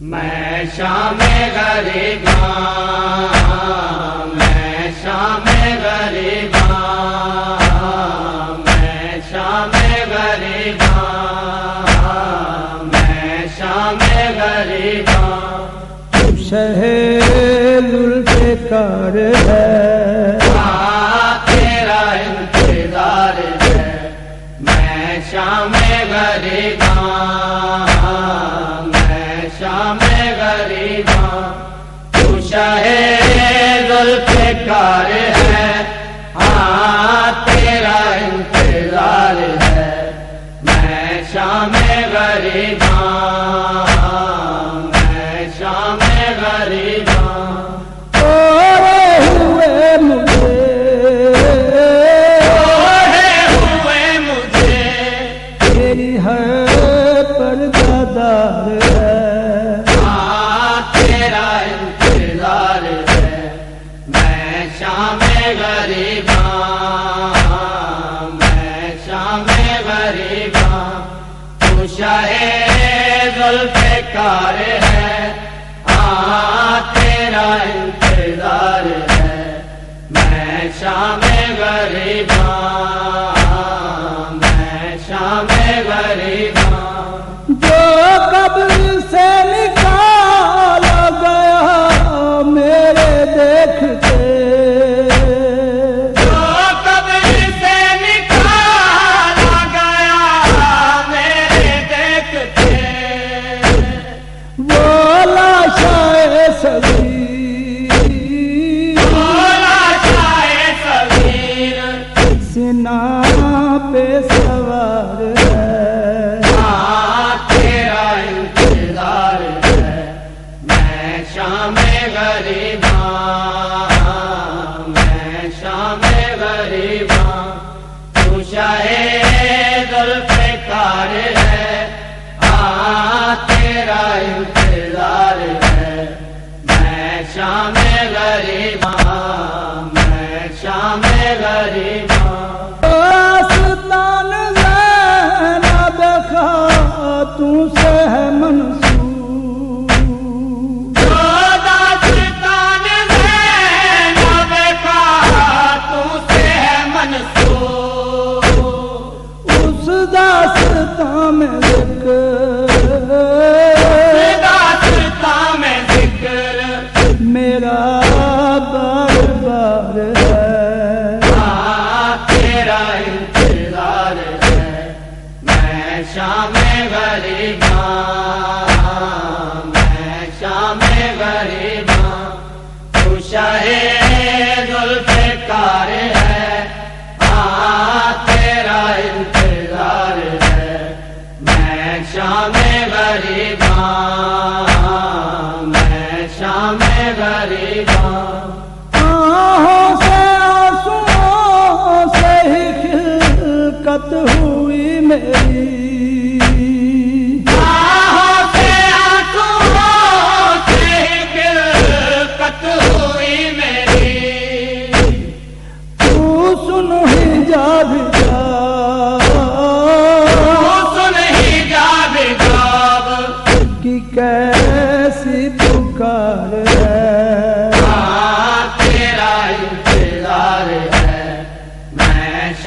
میں شام غریباں میں شام غریب میں شام غریب میں شام غریباں۔ شہر الفکار ہے۔ تیرا انتظار ہے۔ میں شام غریب شاہ زلف کار ہے۔ کار ہے۔ ہاں تیرا انتظار ہے۔ میں شام غریباں شام غریباں میں شام غریباں تو شاہ میں کرتا میرا بار تیرا انتظار ہے میں شام غریباں میں شام غریباں خوش ہے۔ شام آہوں سے سے ہی کھلکت ہوئی میری۔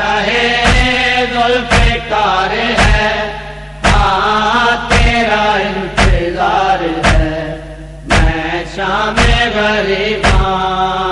چاہے زلف کار ہے ہاں تیرا انتظار ہے۔ میں شام غریباں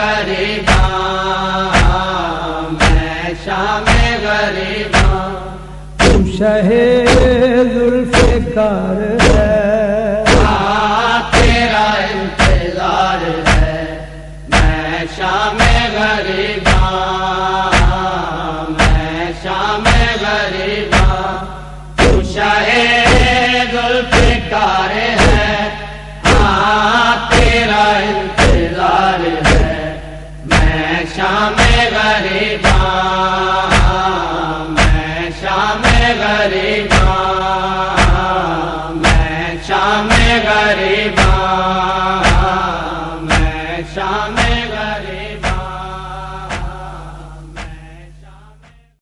غریباں میں شام غریباں تو شہ ذوالفقار ہے۔ تیرا انتظار ہے۔ میں شام غریباں میں شام غریباں تو شاہد الفکار ہے۔ تیرا انتظار کا